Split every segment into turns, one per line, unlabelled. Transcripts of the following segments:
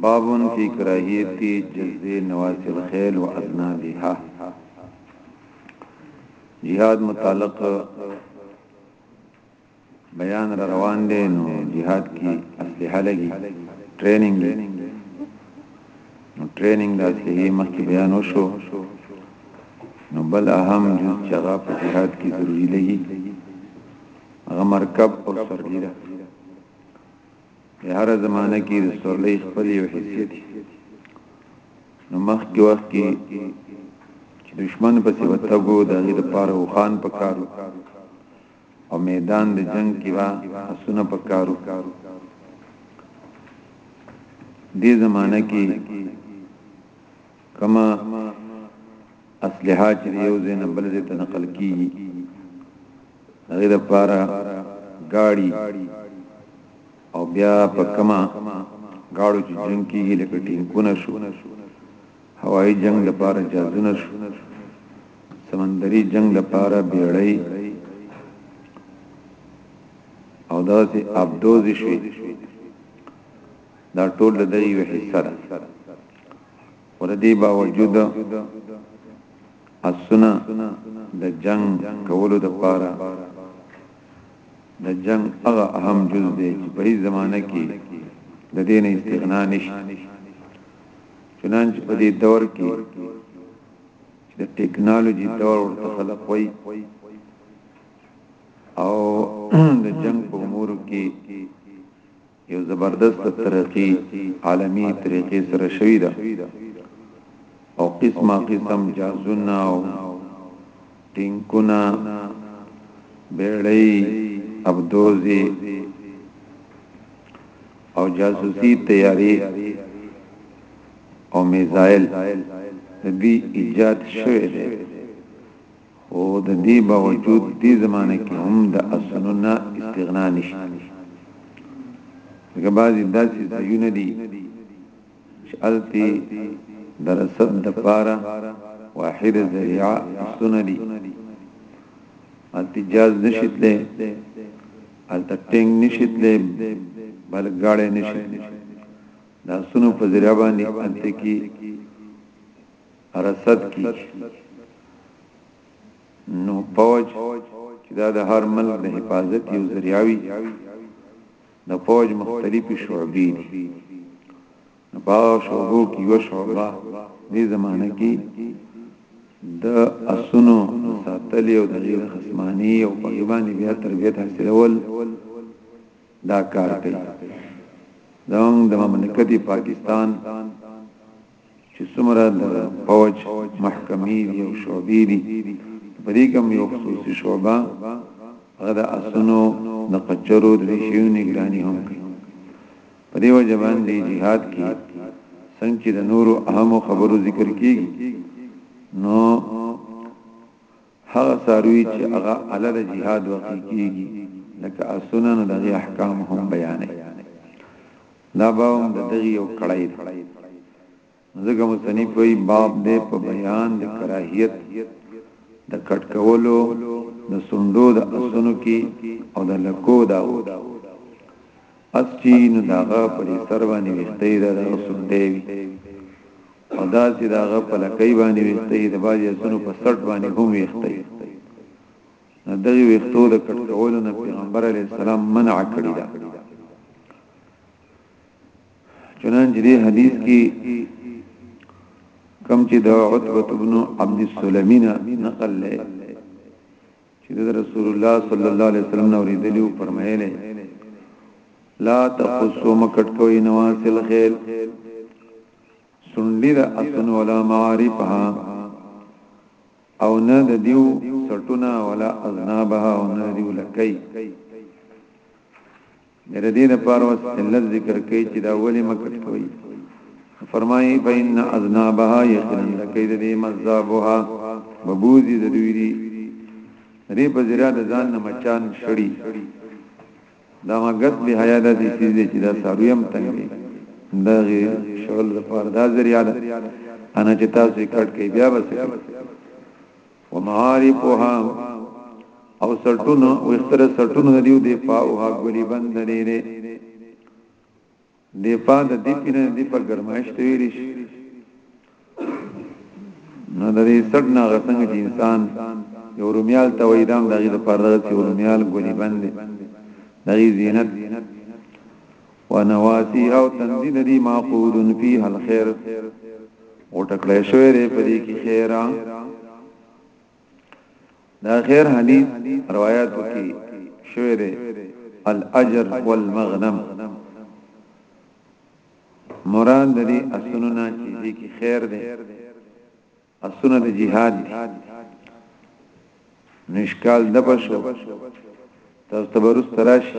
باب فی کراهیت جز نواس الخیل واذنابها جهاد متعلق بیان را روان دي نو جهاد کې اسلحه لګي ټریننګ نو ټریننګ د اسلحه مخکې بیان وشو نو بل اهم جز چې هغه په جهاد کې ضروری لګي هغه مرکب او سرګیره په هر زمانه کې د سورلۍ خپل یو حیثیت نو مخ کې وخت کې چې دشمن په سی وتګو د غیر پاره وخان پکارو او میدان د جنگ کې وا اسونه پکارو دې زمانہ کې کما اسلحه چې یو ځای نه بل ځای ته نقل کیږي هغه د پاره گاڑی او بیا په کما گاړو چې جنگ کیږي لکه ټینکونه شو هوایی جنگ د پاره جازونه شو سمندري جنگ د پاره بیړۍ او داسې ابدوز شي دا ټول د یو حصہ ده ور دې باوجود اسونه د جنگ کولو د پاره د جنگ هغه اهم جز دی چې په هیڅ زمانه کې د دین استغنا نشته چنانچه په دې دور کې د ټیکنالوژي دور ورته خلق وای او د جنگ په امور کې یو زبردست ترقی عالمی طریقې سره شوی ده او قسمه قسم جازونه او ټینکونه بیړی ابدوزی او جاسوسی تیاری او میزایل دوی ایجاد شوه دی خو د دې باوجود دې زمانه کې هم د اسنو نه استغنا نشته ځکه بعضې داسې ځایونه دي چې هلته د رسد دپاره واحده ذریعه اسونه دي هلته جاز نشي تللی هلته ټینګ نشي تللی بل ګاړی نشي تللی د اسونو په ذریعه باندې هلته کې رسد کیږي نو پوج چې دا د هر ملک د حفاظت یو ذریعہ وي د پوج مختلفي شعبې دي نو په شعبو کې یو شعبه دې زمانه کې د اسونو ساتل او د غیر خصمانی او په باندې بیا تربیت حاصلول دا کار کوي زموږ د مملکت پاکستان چې څومره د پوج محکمې دي او شعبې دي په دې کوم یو خصوصي شعبه هغه د اسونو د قچرو د شیو نگرانی هم کوي په دې وجه باندې jihad کې څنګه چې د نورو اهم خبرو ذکر کیږي نو هغه ساروی چې هغه علی د jihad وقې کیږي لکه اسونه نو د احکام هم بیانې دا باب د دغه یو کړای دی ځکه مصنف وی باب دې په بیان د کراهیت د کټ کولو د سندو د اسونو کې او د لکو دا و اس چې نو داغه پر سر باندې وختې دا د سندې وی او دا چې داغه په لکې باندې وختې د باجې اسونو په سټ باندې هم وختې د دغه وختو د کټ کولو نه پیغمبر علی السلام منع کړی دا چنانچه دې حدیث کې کم چې د عتبه ابن عبد السلمین نقل لې چې د رسول الله صلی الله علیه وسلم نو ریدلی او فرمایلی لا تقصو مکټ کوی نواسل خیل سنډی د اسن ولا معارفها او نه د دیو سټونه ولا اذنابها او نه دیو لکای د دې لپاره وس علت ذکر کوي چې دا ولې مکت کوي فرمایي فإن اذنابها یقینا لکای د دې مذابها ببوزي د دوی دي دې په زیرا د ځان نه مچان شړي دا مګس به حیا د دې سیز چې دا ساروی هم تنګي دا غي شغل لپاره دا ذریعہ ده انا چې تاسو یې کټ کې بیا بس ومعارفها او سرټونو او اختر سرټونو دیو دی پاوها ګلی بند لري دفاع د دې پینه دی په ګرمایش ته ویل شي نو د دې سټ نه غسنګ چې انسان یو رومیال ته وای دام دغه د پردغه چې رومیال ګونی باندې دغه زینت ونواسی او تنزیل دی معقول فیه الخير او ټکړې شوې دې په دې کې خیره دا غیر حدیث روایتو کې شوی دی الاجر والمغنم مراد د دې اسونو نه چې دې کې خیر دی اسونه د جهاد دي نشکال د بشو تاسو تبرس تراشي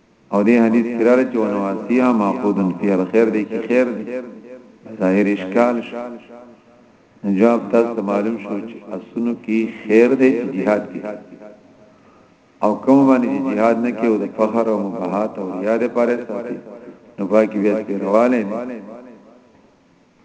او دې حدیث کې راغلي چې ونواسیها ماخوذ فی الخير دې کې خیر دی ظاهر اشکال شو جواب تاسو معلوم شو چې اسونو کې خیر دی چې jihad کې او کوم باندې jihad نه کې او د فخر او مباحات او یاد پاره ساتي نو باقي بیا سپیرواله نه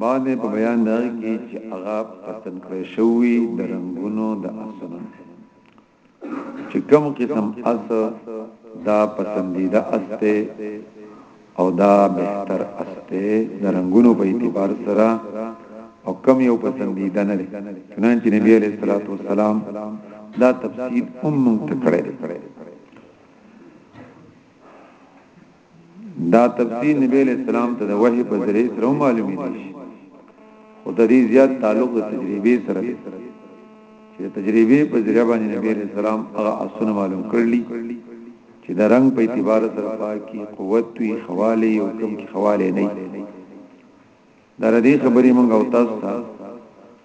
باندې په بیان د هغه کې چې هغه پسند کړی شوی د رنگونو د اسنه چې کوم قسم اس دا پسندیده استه او دا بهتر استه د رنگونو په اعتبار سره او کم یو پسندیده نه دی چنانچه نبی علیہ الصلوۃ والسلام دا تفصیل هم مونږ ته کړی دا تفسیر نبی علیہ السلام ته د وحی په ذریعه سره معلومی دي او د دې زیات تعلق د تجربې سره دی چې تجربې په ذریعه باندې نبی علیہ السلام هغه اسونه معلوم کړلی چې د رنگ په اعتبار سره پاکي قوت وی خواله او کم کی خواله نه دا ردی خبرې مونږ او تاسو ته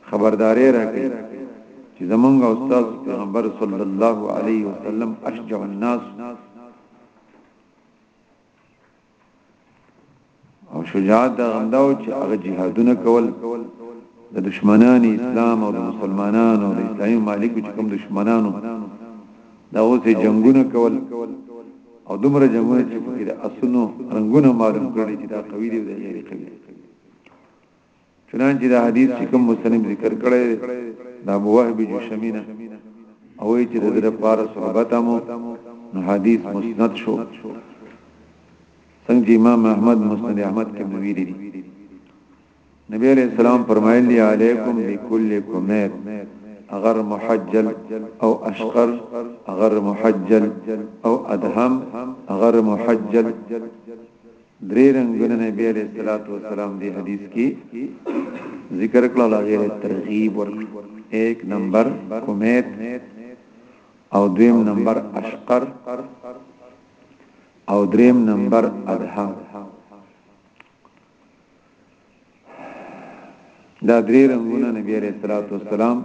خبرداري راکړي چې زمونږ او تاسو پیغمبر صلی الله علیه وسلم اشجع الناس او شجاعت دا غنداو چې هغه جهادونه کول د دشمنان اسلام او د مسلمانانو او د اسلامي مالکو چې کوم دشمنانو دا اوسه جنگونه کول او دومره جنگونه چې په کې د اسونو رنگونه معلوم کړي چې دا قوي دي او غیر قوي چنانچه دا حدیث چې کوم مسلم ذکر کړی دا موهب جوشمینه او چې د در پار صحبت مو نو حدیث مسند شو څنګه امام احمد مسند احمد کې نوی دی نبی علیہ السلام فرمایلی علیکم بكل کمیت اگر محجل او اشقر اگر محجل او ادهم اگر محجل درې رنګونه نبی علیه الصلاۃ والسلام دی حدیث کې ذکر کړل لا غیر ترغیب ور 1 نمبر کمیت او دویم نمبر اشقر او دریم نمبر ادها دا درې رنگونه نبی عليه الصلاه والسلام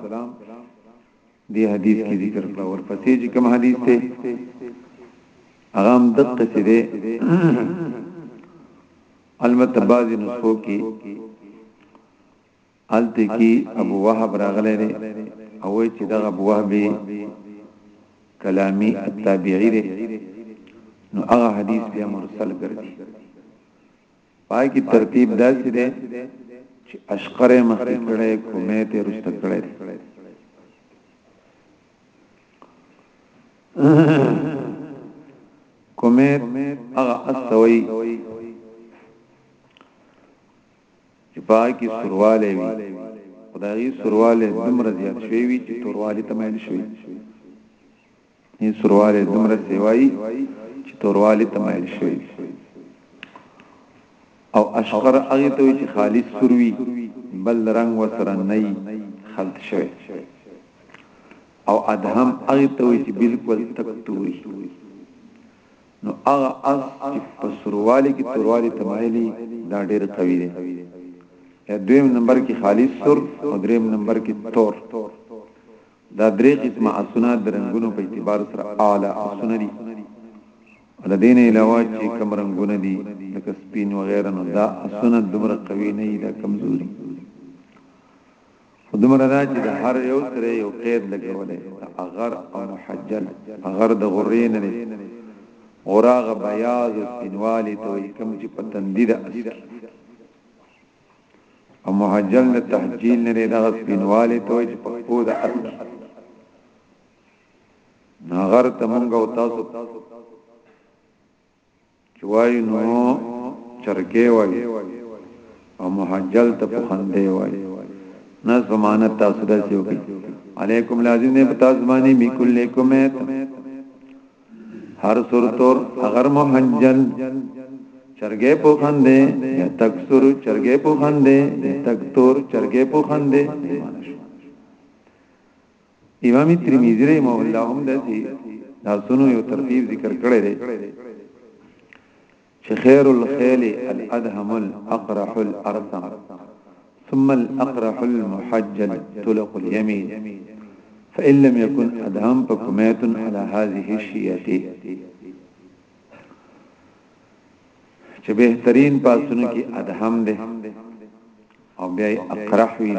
دې حدیث کې ذکر کړه ورپسې چې کوم حدیث ته هغه هم دقه سي دي البته بعضی نسخو کې الته کې ابو وهب راغلی دی او چې دغه ابو وهب کلامی التابعی دی نو هغه حدیث بیا مرسل ګرځي پای کې ترتیب داسې دی چې اشقره مخکې کړي کومه ته رسته کړي کومه هغه استوي چې پای کې سرواله وي خدایي سرواله دمر زیات شوی چې تورواله تمایل شوی یې سوروالی دومره سیوایي چې توروالی ته مایل شوی او اشقر هغه ته چې خالص سروي بل رنگ وسره نه خلط شوی او ادهم هغه ته چې بالکل تک توري نو هغه اس چې په سوروالی کې توروالی تمایلی دا ډېر قوي دی دویم نمبر کې خالص سر او دریم نمبر کې تور دا درې قسمه اسونه د رنګونو په اعتبار سره اعلی اسونه دي او له دې نه علاوه چې کوم رنګونه دي لکه سپین و غیره نو دا اسونه دومره قوي نه دي دا کمزوري دومره دا چې د هر یو سره یو قید لګولې اغر او محجل اغر د غرې نه دي اوراغه بیاض او سپینوالی ته کوم چې پتندې ده او معجل نه تحجیل نه لري دغه سپینواله ته چې په خو د اس ناغر ته مونږ او تاسو چوای نو چرګه وای او محجل ته پخندې وای نه زمانه تاسو داسې وکړي علیکم لازم نه پتا زمانی میکل لیکم هر سر تور اگر محنجل چرګې په خندې یا تک سر چرګې په خندې یا تک تور چرګې په خندې امام ترمذی رحمه الله هم دسی دا سونو یو ترتیب ذکر کړی دی شخير خير الخيل الادهم الاقرح الارسم ثم الاقرح المحجل تلق اليمين فإن لم يكن أدهم فكميت على هذه الشيئه چه بهترین پاسونو کې ادهم ده او بیا اقرح ویل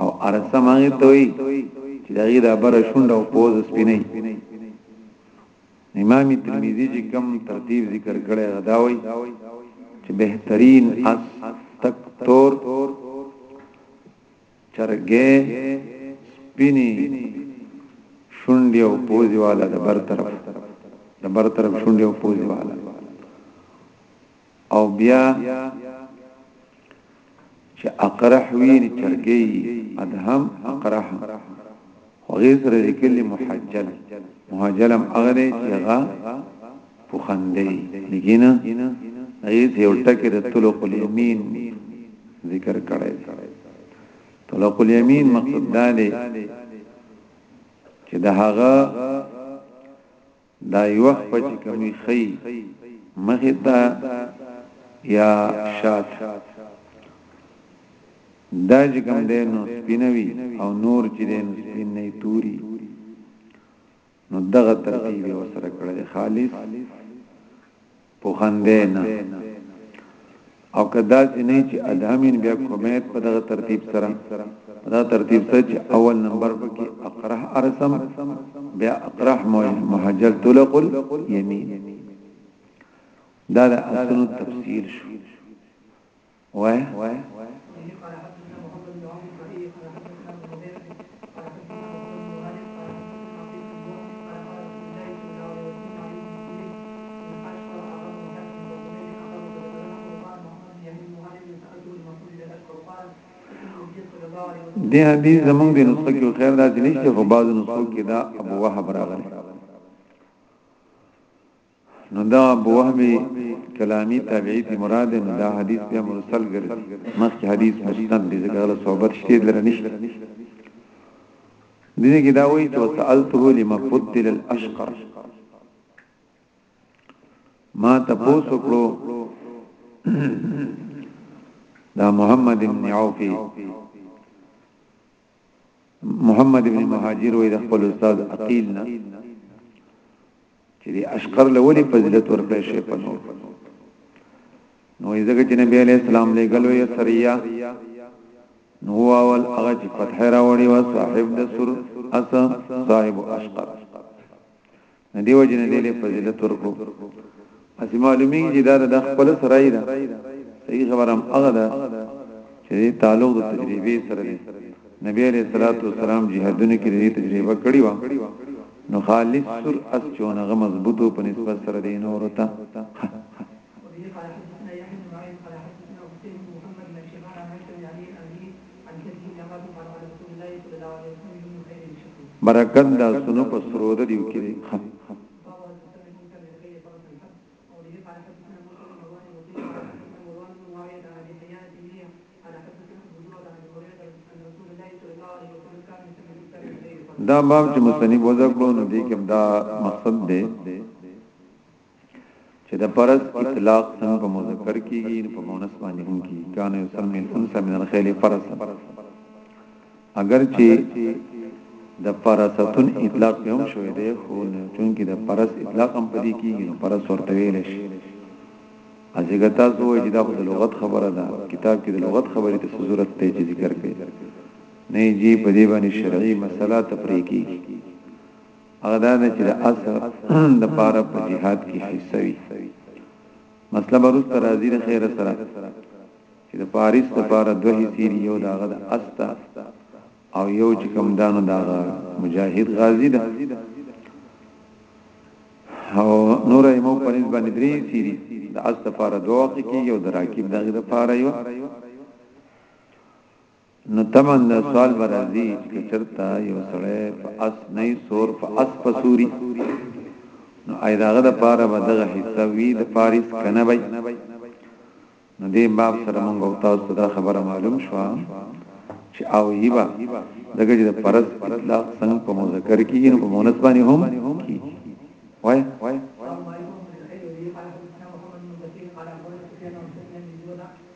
او ارسته ماغي توي چې دغه د بره شوند او پوز سپینې امام ترمذی چې کم ترتیب ذکر کړي غداوي چې بهترین اس تک تور چرګه سپینې شونډي او پوزي والا د بر طرف د بر طرف شونډي او پوزي والا او بیا چې اقرح وی چرګي ادهم اقرح هغه سره لیکل محجل محجلم اغره چې هغه پوخندې نګینا هغه ته یو ټکی د طلوع الیمین ذکر کړی طلوع الیمین مقصد دا دی چې د هغه دا یو خپ چې کومي خي مخه تا یا شات دا چې کوم دی نو سپینوي او نور چې دی نو سپین نه توري نو دغه ترتیب وسره کړل خالص پوهندی نه او که داسې نه چې ادهمین بیا کمیت په دغه ترتیب سره په دغه ترتیب سره چې اول نمبر پکې اقرح ارسم بیا اقرح محجل طلق الیمین دا د اصلو تفصیل شو وای د حدیث زمونږ د نسخه کې خیر دا چې نشته خو بعضو نسخو کې دا ابو وهب راغلی نو دا ابو وهب کلامی تابعی تی مراد نو دا حدیث بیا مرسل ګرځي مخکې حدیث مسند دی ځکه له صحبت شته لره نشته دینه کې دا وایي چې سالته لما فضل الاشقر ما تاسو کړو دا محمد بن عوفی محمد ابن مهاجر وې د خپل استاد عقیل نه چې د اشقر لولي فضیلت ورکړي شي په نو نو ځکه چې نبی عليه السلام له غلو یې سریا نو اول هغه چې فتح راوړي وا صاحب د سر اس صاحب اشقر نه دیو جن دې له فضیلت ورکو اسی معلومیږي چې دا د خپل سرای ده صحیح خبرم هغه ده چې تعلق د تجربه سره دی نبی علیہ الصلوۃ والسلام جهادونه کې دې تجربه کړی و نو خالص سر اس چونغه مضبوطو په نسبت سره دی نو ورته برکت د سنو په سرور دیو کې دی دا باب چې مصنف وځکلو نو دې کې دا مقصد دی چې د فرض اطلاق څنګه په مذکر کېږي په مؤنث باندې هم کېږي کان یسمي الانثى من الخيل فرض اگر چې د فرستون اطلاق هم شوی دی خو چونکی د فرس اطلاق هم پدې کېږي نو فرس ورته ویل شي ازګه تاسو وایي چې دا د لغت خبره ده کتاب کې د لغت خبرې ته ضرورت ته ذکر کړي نه جی په دې باندې شرعي مسله تفریقي هغه دا ده چې د اثر د پاره په جهاد کې حصہ وي مسله بروس تر راځي د خیر سره چې د پاریس د پاره دوه حصے دی یو داغه د استا او یو چې کوم دانو داغه مجاهد غازی ده او نور ایمو پرنس باندې درې سیری د استا پاره دوه کې یو د راکیب دغه د پاره یو نو طبعا دا سوال به راځي که چرته یو سړی په اس نه سور په اس په سوري نو آی داغه د پاره به دغه حصہ وی د فارس کنه وای نو دې باب سره مونږ او تاسو ته دا خبره معلوم شو چې او یبا دغه چې د فرض اطلاق څنګه په مذکر کې نو په مؤنث باندې هم وای وای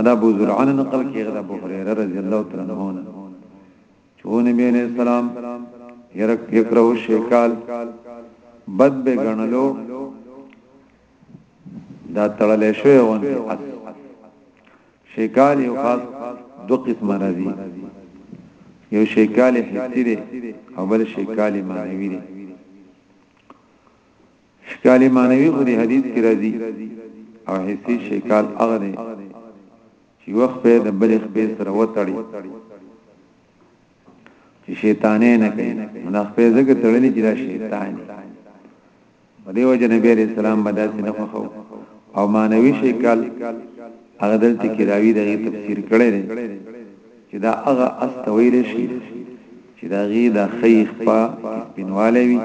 ادا ابو زرعه نه نقل کیږي د ابو هريره رضی الله تعالی عنہ نه چون نبی علیہ السلام يرک یکره شیکال بد به غنلو دا تړلې شوی ونی اس شیکال یو خاص دو قسم راځي یو شیکال حسی دی او بل شیکال معنوي دی شکال معنوي خو دې حدیث کې راځي او حسي شکال هغه دی چې وخت په د بل خپې سره وتړي چې شیطانې نه کوي نو خپې زګه تړلې چې دا شیطان دی په دې وجه نبی عليه السلام باندې نه خوښو او مانوي شکل هغه دلته کې راوي دغه تفسیر کړی دی چې دا هغه استویل شي چې دا غي د خیخ په سپینواله وي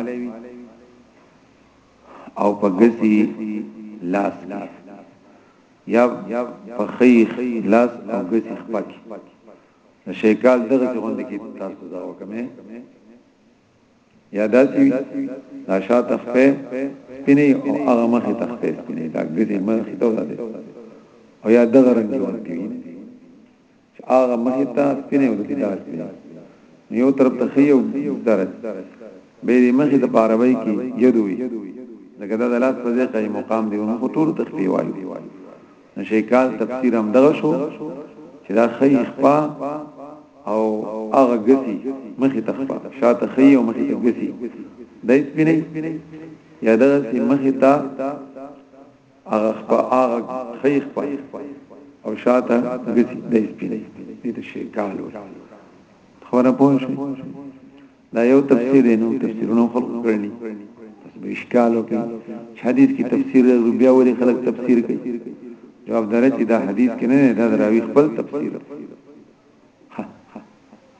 او په ګزي لاس یا په خیخ لاس او ګزي خپک شیکال دغه غوند کې تاسو دا وکمه یا داسي دا شاته خپه سپینی او هغه مخه تخپه سپینی دا ګزي مخه ته ولاده او یا دغه رنگ ورته چې هغه مخې ته سپینې ورځې دار شي یو طرف ته خي او درس به دې مخې ته پاروي کې یدوي لکه دا د لاس په ځای قائم مقام دی موږ ټول تخفي وایو نو شیکال تفسیر هم دغه شو چې دا خي خپا او هغه غسي مخې ته خپا شاته خي او مخې ته غسي دایس بنه یا دغه مخې ته هغه خپل هغه خیخ په او شاته غسی د سپین دې ته شي کالو خبره پوه شي دا یو تفسیر دی نو تفسیرونه خلق کړنی پس به اشکالو کې حدیث کې تفسیر ربیا ولی خلق تفسیر کوي جواب درته دا حدیث کې نه دا راوی خپل تفسیر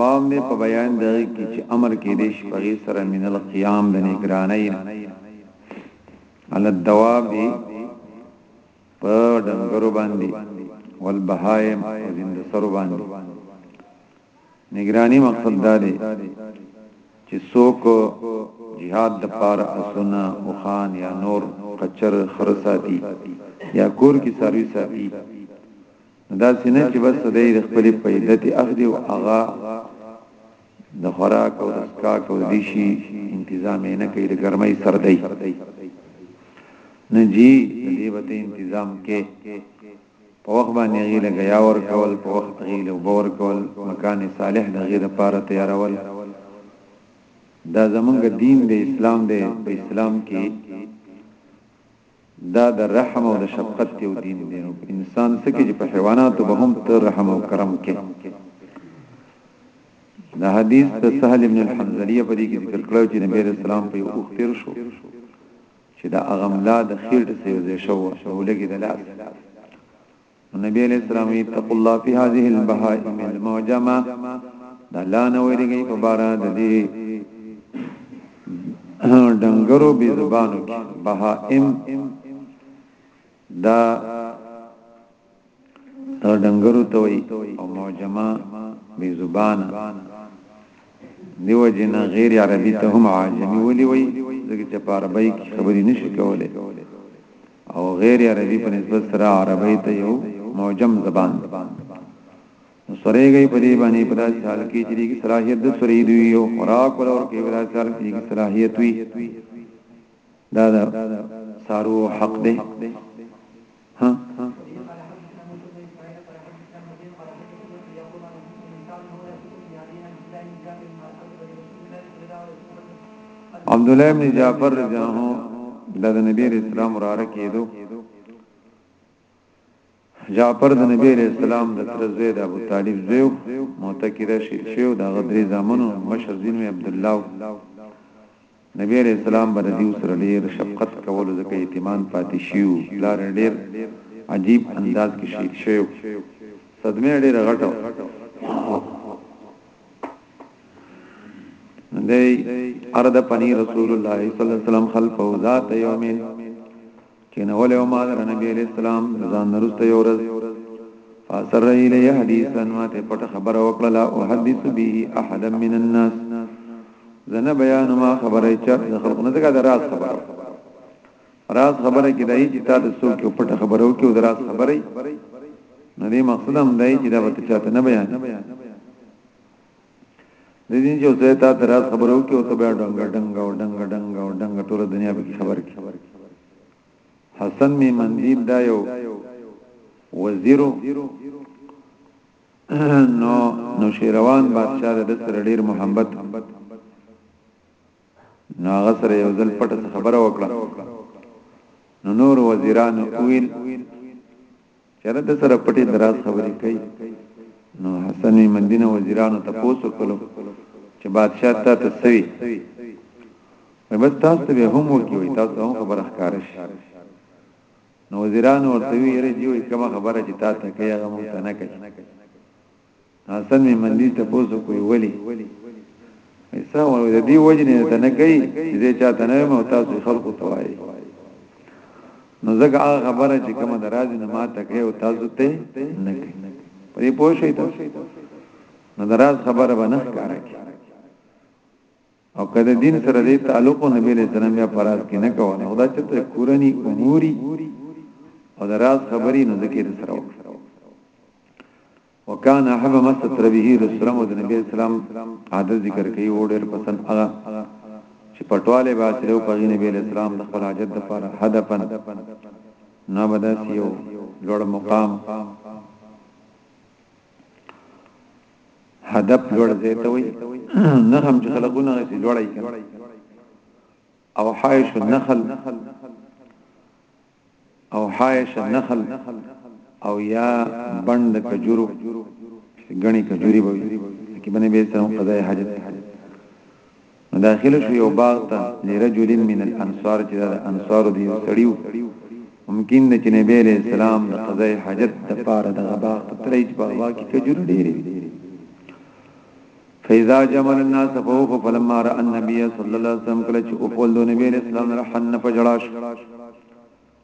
باب دی په بیان د هغه کی چی امر کیدی شی په هغه سره من القیام د نګرانی نه علی الدواب په ډنګرو باندې والبهائم او زنده سرو باندې نگرانی مقصد دا دی چې څوک jihad د پار اسونه او خان یا نور قچر خرساتی یا کور کی ساروی ساتی دا سینه چې بس د دې خپل پیدا ته اخدي او اغا د خوراک او د سکاک او د شي تنظیم نه کوي د ګرمۍ سردۍ نه جی دې وته تنظیم کې په وخت باندې غي له غیا ور کول په وخت غي له باور کول مکان صالح د غي د پاره تیارول دا زمونږ دین د اسلام د اسلام کې دا د رحم او د شفقت یو دین دی نو په انسان څه کې چې په حیواناتو به هم ته رحم او کرم کې دا حدیث د سهل ابن الحنزلیه په دې کې ذکر کړو چې نبی رسول الله په یو اوخ تیر شو چې دا اغملا د خیر د سیوزې شو او لګي د لاس نبی علیہ السلام وی تقوا الله فی هذه البهائم المعجمه دا لا نه ویریږي په بار د دې ډنګرو بی زبانو کې بهائم دا دا ډنګرو ته وی او معجمه بی زبانه دیو جن غیر عربی ته هم عاجمی ولی وی ځکه چې په عربی کې خبرې نشي کولای او غیر عربی په نسبت سره عربی ته یو معجم زبان دی نو سره گئی په دې باندې په داسې حال کې چې دې صلاحیت د سره دی یو خوراک ولور کې په داسې حال کې دې صلاحیت وي دا دا سارو حق دی ها عبد الله ابن جعفر رضی الله عنه د نبی رسول الله مراره کېدو جعفر د نبی علیہ السلام د تر زوی د ابو طالب زوی معتقد شي شو د غدری زامنو مشر دین می عبد الله نبی علیہ السلام بر دیو سره ډیر شفقت کول زکه اعتماد پاتې شیو لار ډیر عجیب انداز کې شهید شیو صدمه ډیر غټو دی ارد پنی رسول الله صلی الله علیه وسلم خلف او ذات یومین کینول او مال نبی علیہ السلام ځان نرست یو ورځ فاسر الی حدیثا ما ته پټ خبر او کړه لا احدث به احد من الناس زنه بیان ما خبره چا خلق نه دغه راز خبره راز خبره کې دای چې تا د څوک یو پټه خبرو کې او دراز خبرې نه دې مقصد هم دای چې دا به چاته نه بیان د دې چې اوسه تا دراز خبرو کې او ته بیا ډنګ ډنګ او ډنګ ډنګ او ډنګ ټول دنیا به خبر کې حسن می مندیب دا یو وزیرو نو نو شیروان بادشاہ د سره ډیر محبت نو هغه سره یو ځل پټ خبره وکړه نو نور وزیران ویل چېرې د سره پټي دراز خبرې کوي نو حسن مدینه وزیرانو ته پوسو کولو چې بادشاہ ته تسوي مې بس تاسو ته هم وکوي تاسو هم خبره ښکار شي نو وزیرانو ورته ویل چې کومه خبره چې تاسو کوي هغه مونږ نه کوي حسن می مندی ته پوسو کوي ولی ایسا و د دې وجنه ته نه کوي چې چاته نه مو تاسو خلکو توای نو زګه هغه خبره چې کومه درازي نه ما ته کوي او تاسو ته نه کوي پرې پوه شئ تاسو نو دراز خبره به نه ښکارا کی او که د دین سره د تعلق نبی علیہ السلام بیا پراز کې نه کوله خدا چې ته کورنی اموري او د راز خبرې نو ذکر سره وکړه وکانه حب مست ربه رسول الله د نبی اسلام عادت ذکر کوي او ډېر پسند هغه چې پټواله به سره په نبی اسلام د خپل حاجت د پر هدفن نه بداسیو لوړ مقام هدف لوړ ځای ته وي نه هم چې خلقونه غي لوړای کړي او حایش النخل او حایش النخل او یا بند کجورو غني کجوري به کې باندې به سره قضای حاجت نو داخل شو یو باغ ته لرجل من الانصار چې د انصار دی سړیو ممکن د چې نبی له سلام د قضای حاجت د پاره د باغ ته تلای چې باغ کې کجور ډېری فیضا جمل الناس فوف فلما را النبی صلی الله علیه وسلم کله چې او فول نبی علیہ السلام رحن فجلاش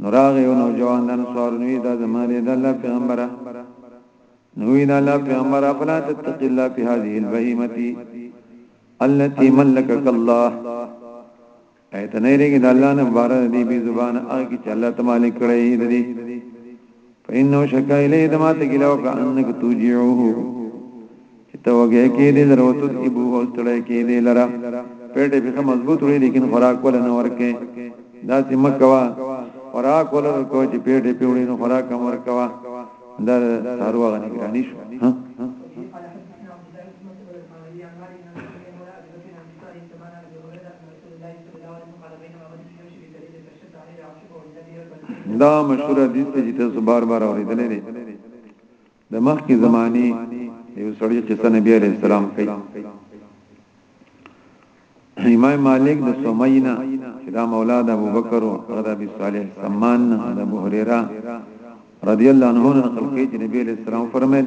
نو راغی او نو جوان دن سوارنوی دا زمانه دا الله پیغمبره نوی دا الله پیغمبره فلا تتقی الله فی هذه البهیمتی التي ملکک الله ایت نه ریګی د الله نه بار دی بی زبان هغه چې الله تعالی کړی دی فإنه شکا الیه دما تکیلا وکا انک توجیعوه چې ته وګه کې دې ضرورتت ابو او ستړی کې دې لرا پیټ به مضبوط وي لیکن خوراک ولا نه ورکه دا چې مکوا خوراک ولا ورکو چې پیټ په وړي نو خوراک هم ورکوا دا هر وغه نه ګرانی شو ها دا مشهور حدیث ته چې تاسو بار بار اوریدلې دي د مخکې زماني یو سړی قصه نبی عليه السلام کوي امام مالک د سمینا چې دا مولا د ابوبکر او غدابي صالح سمان د ابو هريره رضی الله عنه نقل کوي چې نبی عليه السلام فرمایل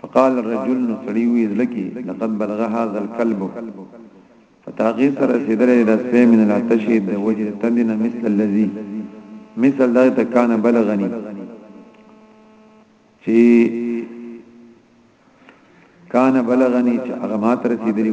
فقال الرجل نو سړی وی زلکی لقد بلغ هذا الكلب فتاغی سره سیدلې د سپې من لا تشهد د وجه تندنه مثل الذي مثل دا ته کان بلغنی چې کان بلغنی چې هغه مات رسیدلی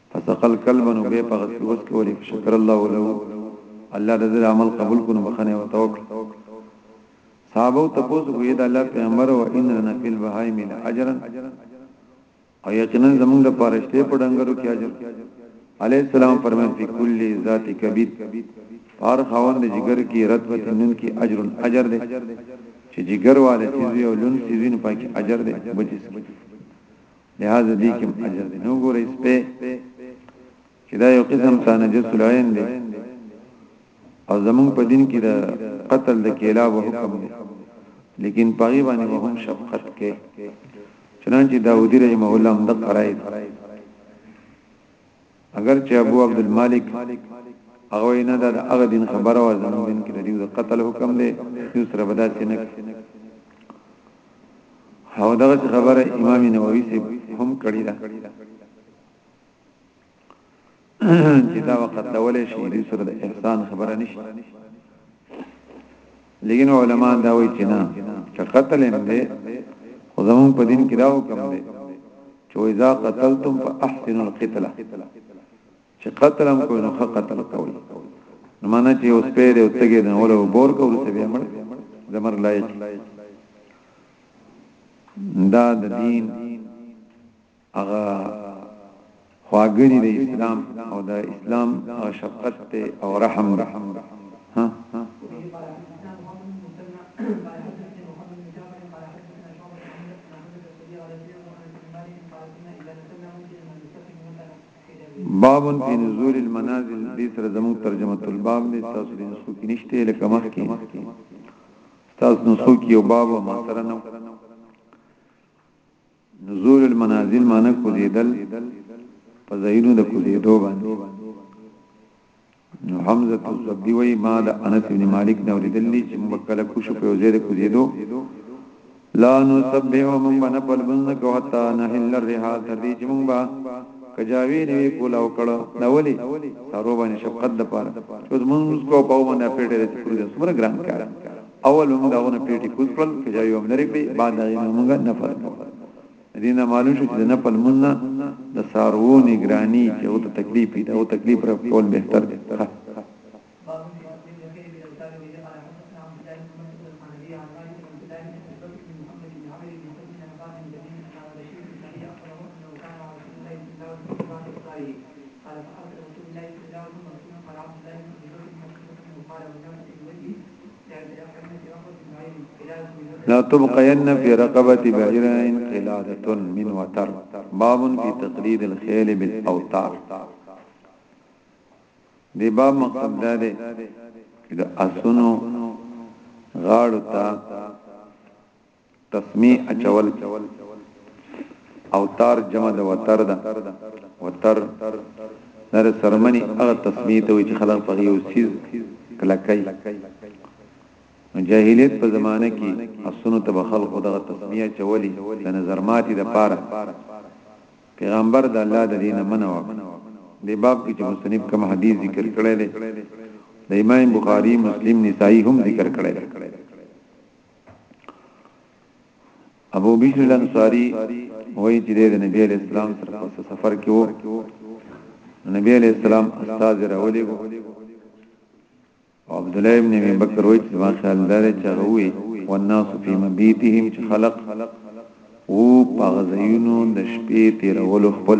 فسقل کلبا نو به پغس کې وس کولی شکر الله له الله د دې عمل قبول کونو بخنه او توکل صحابه ته پوسو کوي د الله پیغمبر او ان لنا فی البهائم اجرا او یقینا زمونږ د پارشته په ډنګرو کې اجر علی السلام فرمایي په کلی ذات کبیر پار خاوند د جګر کې رد په تنن کې اجر اجر دی چې جګر والے چې یو لون سیزین پاکي اجر دی بچی لہذا دې کې اجر دی نو ګورې سپه چې دا یو قسم ته نجس العين دی او زمونږ په دین کې دا قتل د کېلا و حکم دی لیکن پاغي باندې به هم شفقت کې چنانچه داودی رحمه الله هم د قرای اګر چې ابو عبد المالک هغه نه د هغه دین خبره و زمو دین کې د دې د قتل حکم دی یو سره بدا سینک او دغه خبره امام نووي سي هم کړی دا چې دا وخت ډول شي د سره د احسان خبره نشي لیکن علما دا وایي چې نه چې قتل هم دی خو زمون په دین کې دا حکم دی چې اذا قتلتم فاحسنوا القتل چې قتل هم کوی نو قتل کوی نو معنی چې اوس په دې اتګې نه ولا بور کول څه بیا مړ زمر لایق دا د دین هغه خواګری د اسلام او د اسلام او شفقت ته او رحم ده ها باب فی نزول المنازل دې سره زموږ ترجمه الباب دې تاسو دې نسخو کې نشته لکه مخ کې تاسو نسخو کې یو باب ما سره نه نزول المنازل معنی کوزیدل په ځایونو د کوزیدو باندې نو حمزه الضبی وای ما د انس بن مالک نو لیدل چې مبکله کو شو په زید کوزیدو لا نو سبه من بن پر بنک حتا نحل الرحال تر دې چې مونږ با کجاوی نه کولا وکړه دا ولی سارو باندې شفقت د پاره چې مونږ کو پاو باندې پیټه دې کړو سمره ګران کار اول هم داونه پیټی کوز کړل چې دا یو لري کړي بعد هغه موږ نه فرق دین معلوم شو چې نه په منځ د سارو نگرانی چې او ته تکلیف دی او تکلیف پر کول بهتر دی لا تبقين في رقبة بعيرين قلادة من وتر باب في تقليد الخيل بالأوتار دی باب مقصد دا دی د اسونو غاړو ته تسمي اچول او تار جمع د وتر ده وتر در سرمنی هغه تسمي ته وي چې خلک په یو سیز کلکای جاهلیت په زمانه کې اسونو ته به خلق دغه تسمیه چولی د نظر ماتي د پاره پیغمبر د الله د دین منو د باب کې چې مصنف کوم حدیث ذکر کړی دی د امام بخاری مسلم نسائی هم ذکر کړی دی ابو بشر الانصاری وایي چې د نبی علی السلام سره په سفر کې وو نبی علی السلام استاد راولې وو عبد الله ابن ابي بکر وایي چې ما خیال دار چې غوي والناس فی مبیتهم چې خلق او پاغزیونو د شپې تیرولو خپل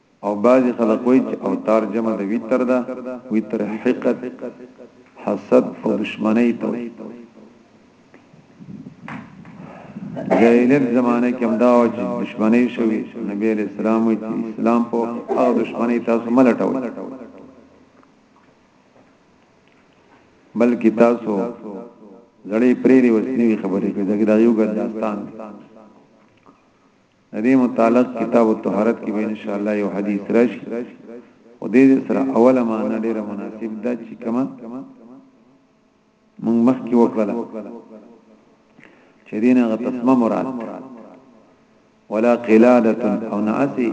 او بعضی خلق وای چې اوتار جمع د ویتر ده ویتر حقد حسد او دشمنی ته وای جاهلیت زمانه کې هم دا و چې دشمنی شوی نبی علیہ السلام وی چې اسلام په هغه دشمنی تاسو ملټوي بلکې تاسو زړې پرې دی وسنی خبرې کوي دا یو ګر داستان دی د دې متعلق کتاب الطهارت کې به ان شاء الله یو حدیث راشي او دې سره اوله معنا ډیره مناسب ده چې کما موږ مخکې وکړه چې دین هغه تسمه مراد ولا قلاده او نعسی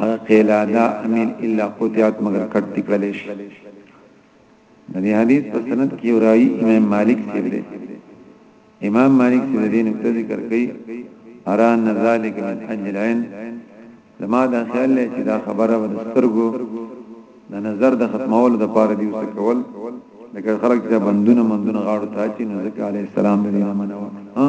هغه قیلا دا امین الا قطعت مگر کټ دکړل شي د دې حدیث په سند کې یو راوی امام مالک سی دی امام مالک سی د دې نقطه ذکر کړي اران ذالک من اجل عین زما دا خیال لې چې دا خبره ود سترګو د نظر د ختمولو د پاره دی وسه کول لکه خلک چې بندونه مندونه غاړو ته چی نو ځکه علی السلام دې نه منو ها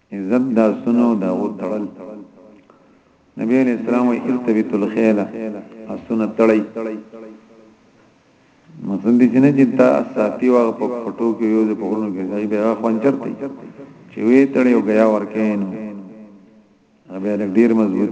عزت د اسونو او د هغو تړل نبی علیہ السلام وی ارتبط الخیل اسونه تړی مطلب دې نه چې دا ساتي واغ په پټو کې یو ځای په غرونو کې ځای به خوانچر ته چې وی تړي او غیا ورکین هغه ډیر مضبوط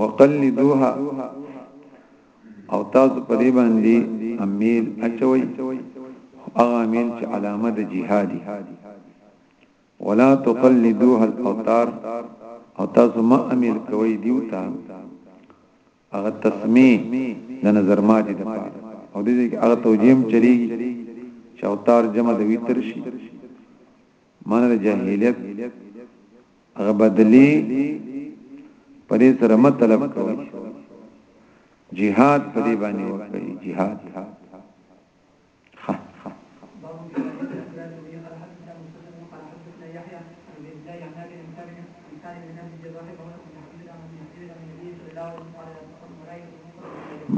وقلدوها او تاسو په دې باندې امیل اچوي هغه امیل چې علامه د جهادي ولا تقلدوها الاوتار او تاسو ما امیل کوي دیوتا هغه تسمیه د نظر ماتي د پاره او دې کې هغه توجیم چلیږي چې اوتار جمع د ویتر شي معنی د جاهلیت هغه بدلی په دې سره مطلب کوي جهاد په دې باندې وکړي جهاد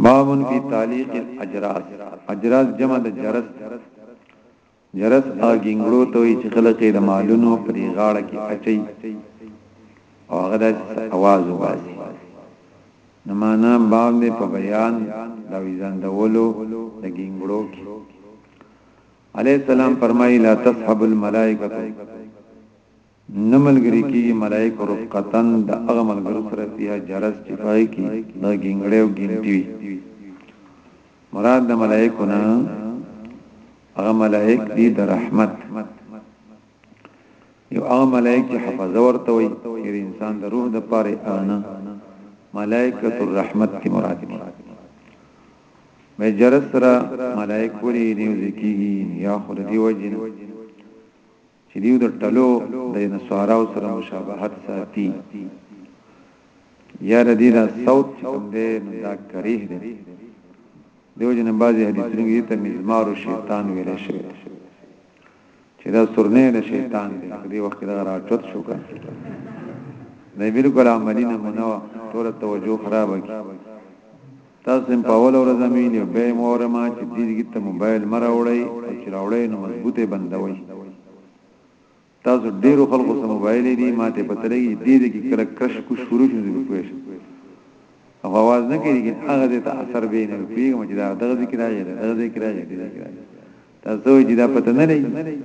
بابن فی تعلیق الاجراس اجراس جمع د جرس جرس هغه ګنګړو ته وي چې خلک یې د مالونو پرې غاړه کې اچي او هغه د اواز وباسي نو معنا باب دې په بیان د ویزندولو د ګنګړو کې علی السلام فرمایي لا تصحب الملائکه نه ملګري کېږي ملائکه رفقتاً د هغه ملګرو سره فيها جرس چې پای کې د ګنګړې او ګنټي وي مراد د ملائکه نه هغه ملائک دي د رحمت یو هغه ملائک چې حفظ ورته وي د انسان د روح د پاره انا ملائکه الرحمت کی مراد دي مې جرس سره ملائک پوری نیوځي کیږي یا خود دی وجنه چې دیو د ټلو د نسواراو سره مشابهت ساتي یا ردی دا صوت کوم دی نو دا کریه دی دیو جن بعضی حدیثونو کې ته مزمار شیطان ویل شوی چې دا سرنه د شیطان دی دی وخت دا راټوت شو کړ نه بالکل عملی نه منو ټول توجه خراب کی تاسو هم په اوله ورځ امین یو بیا مو اورما چې دیدګی ته موبایل مه راوړی او چې راوړی نو مضبوط یې بندوي تاسو ډیرو خلکو سره موبایل دی ماته پته لګی دیدګی کله کرش کو شروع شوه د پوښ او आवाज نه کوي چې هغه ته اثر به نه پیږم چې دا دغه ذکر راځي دغه ذکر راځي دغه ذکر راځي تاسو چې دا پته نه لري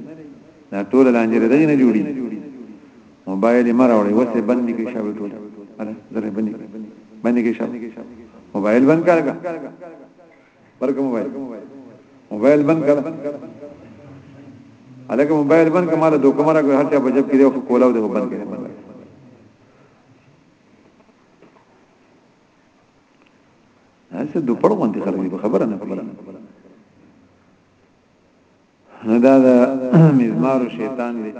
دا ټول لانجه دغه نه جوړي موبایل یې مر اوري وسه بند کې شاوې ټول انا زره بند بند کې شاو موبایل بند کړه ورک موبایل موبایل بند کړه الګ موبایل بند کماله دوه کمره هر چا په جب کې دی خو کولاو دی بند کړه اسه دو پړ غونډه خلک په خبره نه پوهیږي نو دا د مزمار شیطان دی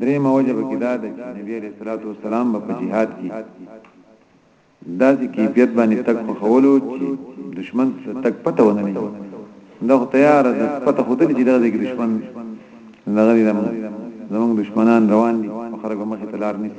درې موجب کې دا د نبی علیہ الصلوۃ والسلام په جهاد کې دا چې کیفیت باندې تک په خولو چې دشمن تک پته ونه نه دا تیار ده پته خو دې چې دا د دشمن لغړي زمونږ دشمنان روان دي خرګه مخه تلار نشي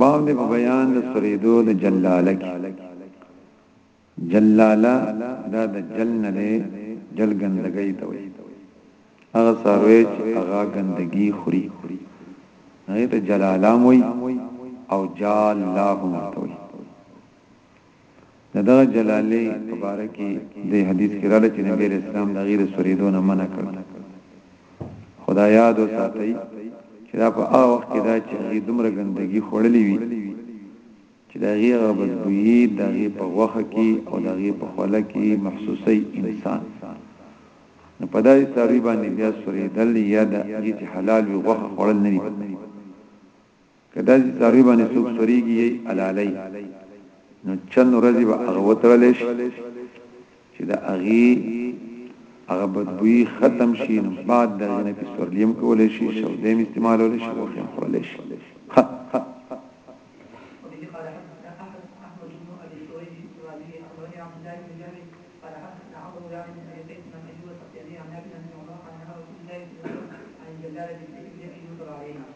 باب دې په بیان د سریدو د جلاله کې جلاله دا د جل نه دی جل ګندګۍ ته وي هغه ساروي چې هغه ګندګي خوري نه ته جلاله موي او جال الله مرتوي د دغه جلالی په باره کې د حدیث کې راځي چې نبی اسلام د غیر سوریدو نه منع کړ خدای یاد وساتئ چې دا په هغه وخت کې دا چې غي دومره ګندګي خړلې وي چې دا غي هغه بدبوئی دا غي په وخه کې او دا غي په خوله کې محسوسي انسان نو په دای ساری باندې بیا سورې دل یا د غي چې حلال وي وخه خړل نه دي که داسې څاروي باندې څوک سوريږي یي علالي نو چن ورځي به هغه وتړل شي چې د اغي هغه بدبوي ختم شي نو بعد د غنه په سورلیم کول شي شودیم استعمالول شي او خیم خورل شي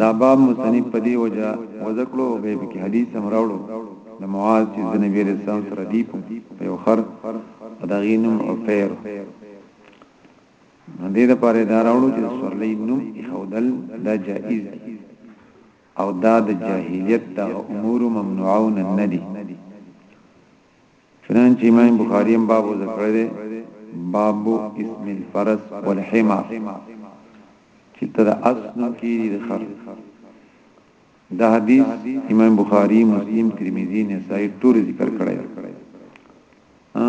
دا باب مصنف په دی وجه وذکرو به کې حدیث هم راوړو د معاذ چې د نبی رسول الله سره دی په یو خر دا غینم او پیر دې د پاره دا راوړو چې سورلې نوم خودل دا جائز دی او دا د جاهلیت د امور ممنوعون ندي چنانچه امام بخاری هم باب ذکر کړی دی باب اسم الفرس والحمى چې تر اسن کې د خر دا حدیث امام بخاری مسلم ترمذی نسائی ټول ذکر کړی دی ها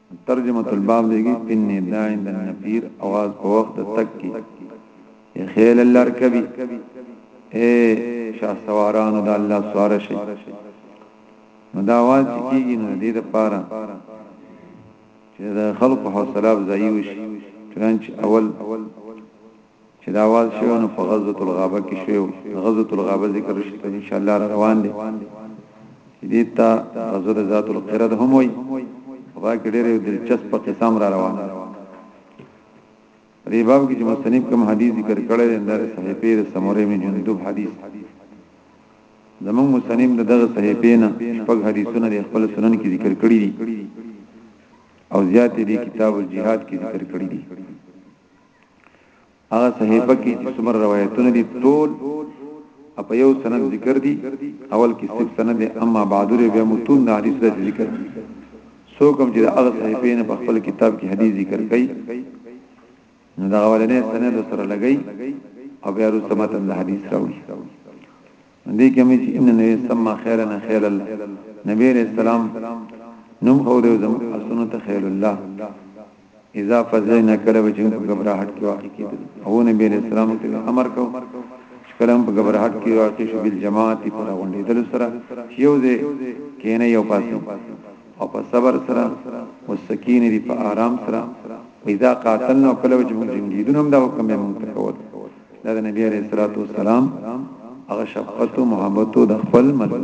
ترجمة الباب دیږي فی النداء عند النفیر اواز په وخت د تک کی ای خیل الارکبی اے شاه سوارانو د الله سوار شي نو دا आवाज چې کیږي نو دې د پاره چې د خلکو حوصله افزایی وشي چنانچه اول چې دا واز شوی نو په غزوه الغابه کې شوی د غزوه الغابه ذکر رشته ان شاء الله روان دي چې دیتا غزوه ذات القرد هم وي خدا کې ډېر دلچسپ قسم را روان دي ریباب کې چې مستنیب کوم حدیث ذکر کړی دی در صحیفه د سموره می جندوب حدیث زمون مستنیب د دغه صحیفه نه شپږ حدیثونه د خپل سنن کې ذکر کړی دي او زیاتې دي کتاب الجihad کې ذکر کړی دي هغه صحیفه کې چې څومره روایتونه دي ټول په یو سند ذکر دي اول کې صرف سند اما بعد لري بیا متون د حدیث د ذکر دي سو کوم چې هغه صحیفه نه په خپل کتاب کې حدیث ذکر کوي نو دا اولنې سند سره لګي او بیا وروسته متن د حدیث راوړي دې کې مې چې ان نبی سم خیرا خیل الله نبی علیہ السلام نوم خو دې زم اسنو ته خیل الله اذا فزینا کله به چې په غبرهټ کې واقع کېدل او نبی علیہ السلام ته امر کو کلم په غبرهټ کې واقع شو بل جماعت پر غونډې دل سره یو دې کینه یو پاسو او په صبر سره او سکینه دی په آرام سره اذا قاتلنا کله چې موږ جنگیدون هم دا حکم موږ ته کوو دا د نبی عليه الصلاه والسلام هغه شفقت او محبت د خپل مدد